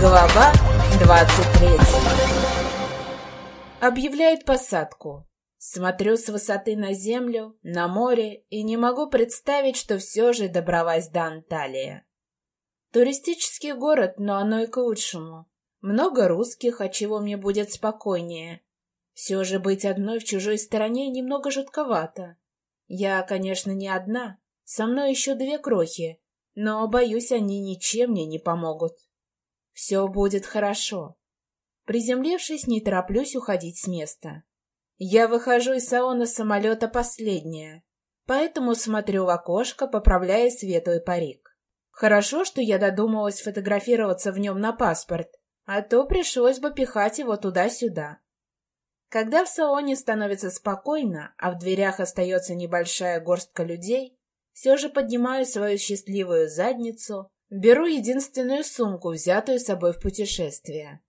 Глава 23 Объявляет посадку. Смотрю с высоты на землю, на море и не могу представить, что все же добралась до Анталии. Туристический город, но оно и к лучшему. Много русских, от чего мне будет спокойнее. Все же быть одной в чужой стороне немного жутковато. Я, конечно, не одна, со мной еще две крохи, но, боюсь, они ничем мне не помогут. Все будет хорошо. Приземлившись, не тороплюсь уходить с места. Я выхожу из салона самолета последняя, поэтому смотрю в окошко, поправляя светлый парик. Хорошо, что я додумалась фотографироваться в нем на паспорт, а то пришлось бы пихать его туда-сюда. Когда в салоне становится спокойно, а в дверях остается небольшая горстка людей, все же поднимаю свою счастливую задницу, беру единственную сумку, взятую с собой в путешествие.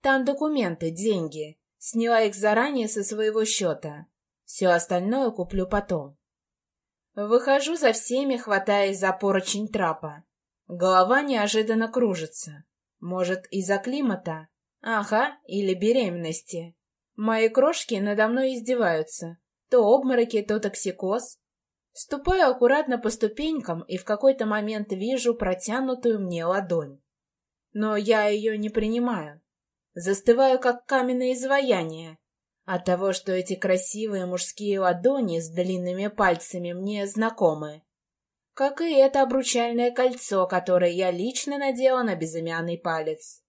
Там документы, деньги. Сняла их заранее со своего счета. Все остальное куплю потом. Выхожу за всеми, хватаясь за поручень трапа. Голова неожиданно кружится. Может, из-за климата? Ага, или беременности. Мои крошки надо мной издеваются. То обмороки, то токсикоз. Ступаю аккуратно по ступенькам и в какой-то момент вижу протянутую мне ладонь. Но я ее не принимаю. Застываю, как каменное изваяние. От того, что эти красивые мужские ладони с длинными пальцами мне знакомы. Как и это обручальное кольцо, которое я лично надела на безымянный палец.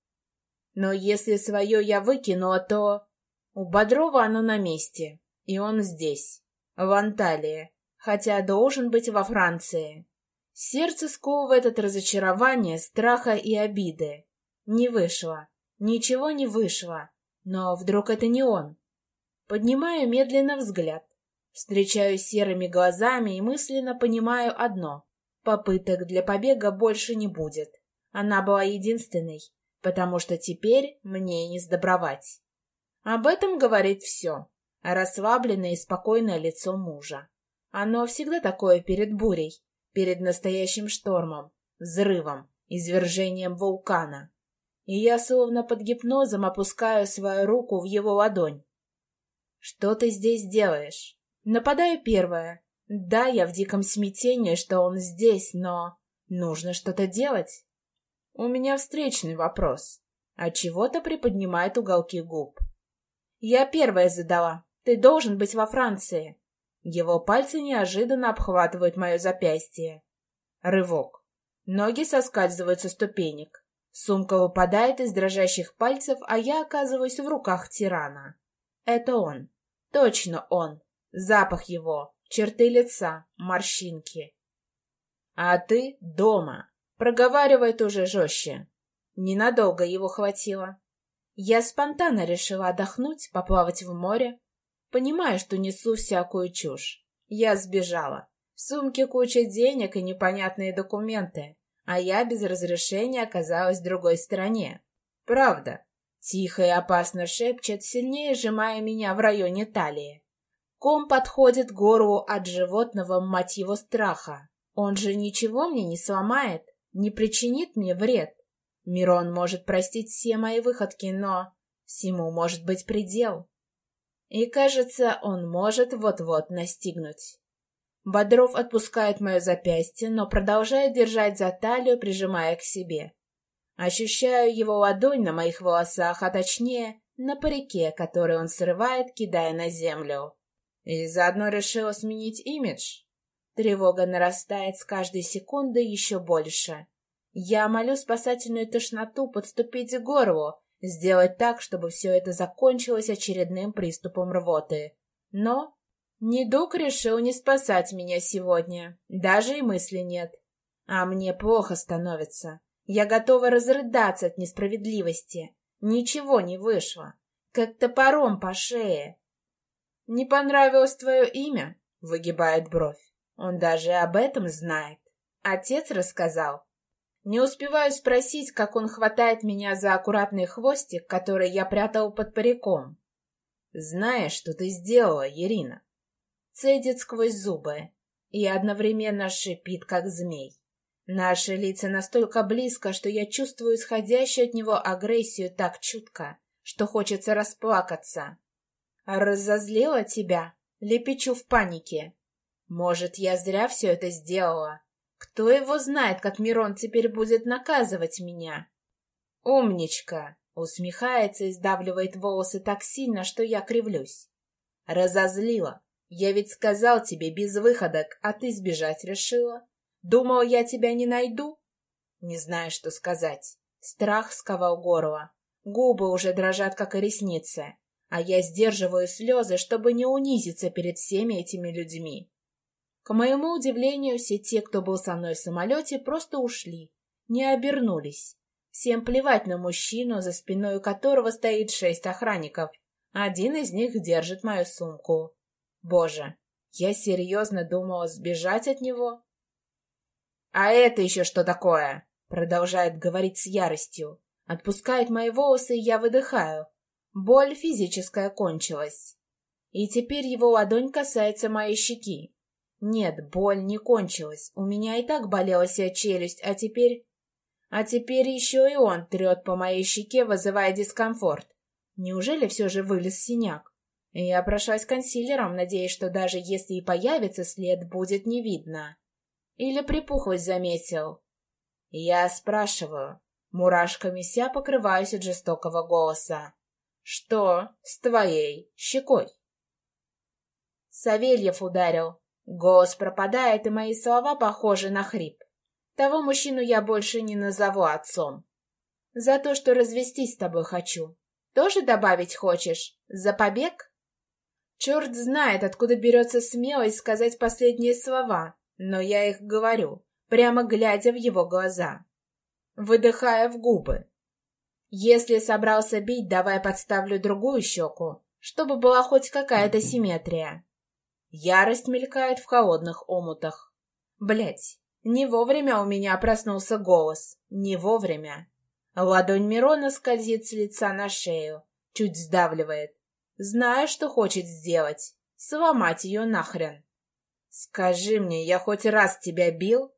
Но если свое я выкинула, то... У Бодрова оно на месте, и он здесь, в Анталии, хотя должен быть во Франции. Сердце сковывает от разочарования, страха и обиды. Не вышло. Ничего не вышло. Но вдруг это не он? Поднимаю медленно взгляд. Встречаюсь серыми глазами и мысленно понимаю одно. Попыток для побега больше не будет. Она была единственной, потому что теперь мне не сдобровать. Об этом говорит все. Расслабленное и спокойное лицо мужа. Оно всегда такое перед бурей, перед настоящим штормом, взрывом, извержением вулкана и я словно под гипнозом опускаю свою руку в его ладонь. «Что ты здесь делаешь?» Нападаю первая. Да, я в диком смятении, что он здесь, но... Нужно что-то делать. У меня встречный вопрос. А чего-то приподнимает уголки губ. Я первая задала. Ты должен быть во Франции. Его пальцы неожиданно обхватывают мое запястье. Рывок. Ноги соскальзывают со ступенек. Сумка выпадает из дрожащих пальцев, а я оказываюсь в руках тирана. Это он. Точно он. Запах его, черты лица, морщинки. А ты дома. Проговаривает уже жестче. Ненадолго его хватило. Я спонтанно решила отдохнуть, поплавать в море. Понимаю, что несу всякую чушь. Я сбежала. В сумке куча денег и непонятные документы а я без разрешения оказалась в другой стороне. Правда. Тихо и опасно шепчет, сильнее сжимая меня в районе талии. Ком подходит к горлу от животного, мать его, страха. Он же ничего мне не сломает, не причинит мне вред. Мирон может простить все мои выходки, но всему может быть предел. И, кажется, он может вот-вот настигнуть. Бодров отпускает мое запястье, но продолжает держать за талию, прижимая к себе. Ощущаю его ладонь на моих волосах, а точнее, на парике, который он срывает, кидая на землю. И заодно решила сменить имидж. Тревога нарастает с каждой секундой еще больше. Я молю спасательную тошноту подступить к горлу, сделать так, чтобы все это закончилось очередным приступом рвоты. Но Недуг решил не спасать меня сегодня. Даже и мысли нет. А мне плохо становится. Я готова разрыдаться от несправедливости. Ничего не вышло. Как топором по шее. «Не понравилось твое имя?» — выгибает бровь. Он даже об этом знает. Отец рассказал. Не успеваю спросить, как он хватает меня за аккуратный хвостик, который я прятал под париком. «Знаешь, что ты сделала, Ирина?» цедит сквозь зубы и одновременно шипит, как змей. Наши лица настолько близко, что я чувствую исходящую от него агрессию так чутко, что хочется расплакаться. «Разозлила тебя?» Лепечу в панике. «Может, я зря все это сделала? Кто его знает, как Мирон теперь будет наказывать меня?» «Умничка!» — усмехается и сдавливает волосы так сильно, что я кривлюсь. «Разозлила. Я ведь сказал тебе без выходок, а ты сбежать решила. Думал, я тебя не найду?» Не знаю, что сказать. Страх сковал горло. Губы уже дрожат, как и ресницы. А я сдерживаю слезы, чтобы не унизиться перед всеми этими людьми. К моему удивлению, все те, кто был со мной в самолете, просто ушли, не обернулись. Всем плевать на мужчину, за спиной которого стоит шесть охранников. Один из них держит мою сумку. Боже, я серьезно думала сбежать от него? «А это еще что такое?» Продолжает говорить с яростью. Отпускает мои волосы, и я выдыхаю. Боль физическая кончилась. И теперь его ладонь касается моей щеки. Нет, боль не кончилась. У меня и так болела вся челюсть, а теперь... А теперь еще и он трет по моей щеке, вызывая дискомфорт. Неужели все же вылез синяк? Я прошлась консилером, надеясь, что даже если и появится след, будет не видно. Или припухлость заметил. Я спрашиваю. Мурашками ся покрываюсь от жестокого голоса. Что с твоей щекой? Савельев ударил. Голос пропадает, и мои слова похожи на хрип. Того мужчину я больше не назову отцом. За то, что развестись с тобой хочу. Тоже добавить хочешь? За побег? Черт знает, откуда берется смелость сказать последние слова, но я их говорю, прямо глядя в его глаза, выдыхая в губы. Если собрался бить, давай подставлю другую щеку, чтобы была хоть какая-то симметрия. Ярость мелькает в холодных омутах. Блять, не вовремя у меня проснулся голос. Не вовремя. Ладонь Мирона скользит с лица на шею, чуть сдавливает. Знаю, что хочет сделать. Сломать ее нахрен. Скажи мне, я хоть раз тебя бил?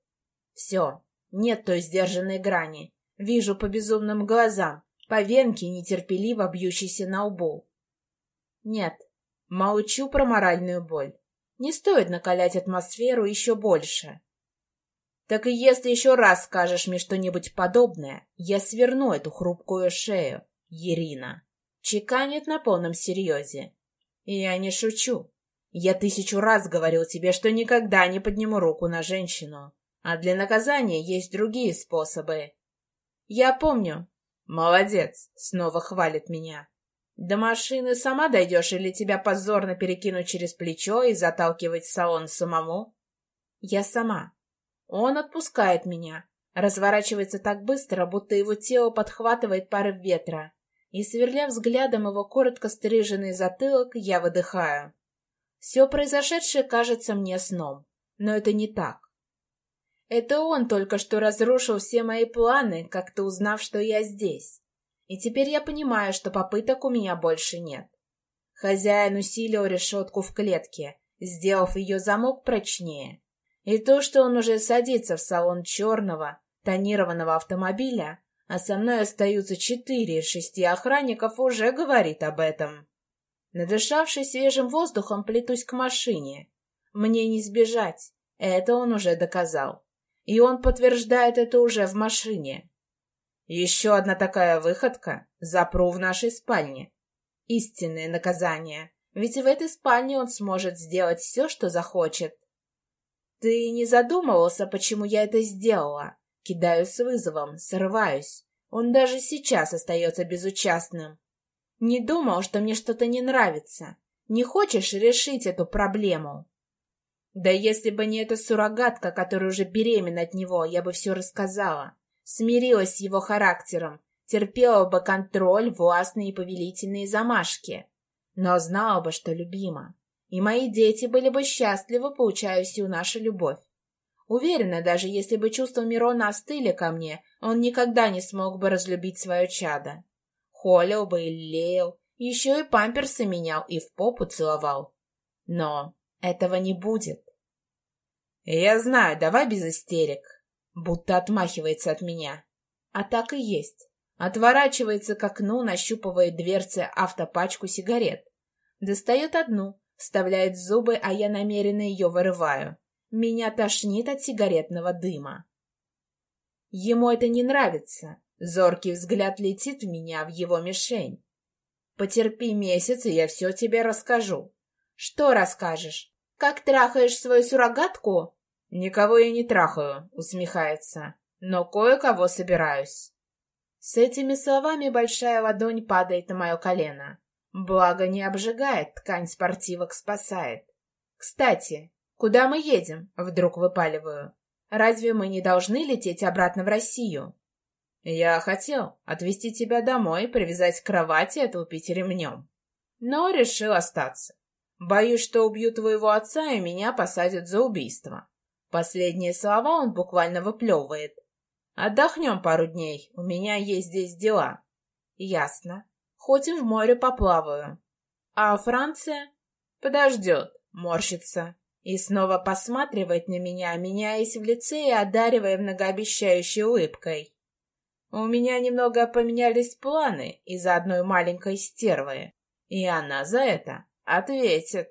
Все, нет той сдержанной грани. Вижу по безумным глазам, по венке, нетерпеливо бьющейся на лбу. Нет, молчу про моральную боль. Не стоит накалять атмосферу еще больше. Так и если еще раз скажешь мне что-нибудь подобное, я сверну эту хрупкую шею, Ирина. Чеканит на полном серьезе. Я не шучу. Я тысячу раз говорил тебе, что никогда не подниму руку на женщину. А для наказания есть другие способы. Я помню. Молодец, снова хвалит меня. До машины сама дойдешь или тебя позорно перекинуть через плечо и заталкивать в салон самому? Я сама. Он отпускает меня, разворачивается так быстро, будто его тело подхватывает порыв ветра. И, сверля взглядом его коротко стриженный затылок, я выдыхаю. Все произошедшее кажется мне сном, но это не так. Это он только что разрушил все мои планы, как-то узнав, что я здесь. И теперь я понимаю, что попыток у меня больше нет. Хозяин усилил решетку в клетке, сделав ее замок прочнее. И то, что он уже садится в салон черного, тонированного автомобиля, а со мной остаются четыре из шести охранников, уже говорит об этом. Надышавшись свежим воздухом, плетусь к машине. Мне не сбежать, это он уже доказал. И он подтверждает это уже в машине. Еще одна такая выходка запру в нашей спальне. Истинное наказание, ведь в этой спальне он сможет сделать все, что захочет. «Ты не задумывался, почему я это сделала?» Кидаю с вызовом, срываюсь. Он даже сейчас остается безучастным. Не думал, что мне что-то не нравится. Не хочешь решить эту проблему? Да если бы не эта суррогатка, которая уже беременна от него, я бы все рассказала. Смирилась с его характером, терпела бы контроль, властные и повелительные замашки. Но знала бы, что любима и мои дети были бы счастливы, получая всю нашу любовь. Уверена, даже если бы чувства Мирона остыли ко мне, он никогда не смог бы разлюбить свое чадо. Холил бы и леял, еще и памперсы менял и в попу целовал. Но этого не будет. Я знаю, давай без истерик. Будто отмахивается от меня. А так и есть. Отворачивается к окну, нащупывает дверцы автопачку сигарет. Достает одну, вставляет зубы, а я намеренно ее вырываю. Меня тошнит от сигаретного дыма. Ему это не нравится. Зоркий взгляд летит в меня, в его мишень. Потерпи месяц, и я все тебе расскажу. Что расскажешь? Как трахаешь свою суррогатку? Никого я не трахаю, усмехается. Но кое-кого собираюсь. С этими словами большая ладонь падает на мое колено. Благо не обжигает, ткань спортивок спасает. Кстати, куда мы едем? Вдруг выпаливаю. Разве мы не должны лететь обратно в Россию? Я хотел отвезти тебя домой, привязать к кровати и отлупить ремнем. Но решил остаться. Боюсь, что убью твоего отца и меня посадят за убийство. Последние слова он буквально выплевывает. Отдохнем пару дней, у меня есть здесь дела. Ясно. Хоть в море поплаваю. А Франция? Подождет, морщится. И снова посматривает на меня, меняясь в лице и одаривая многообещающей улыбкой. У меня немного поменялись планы из-за одной маленькой стервы, и она за это ответит.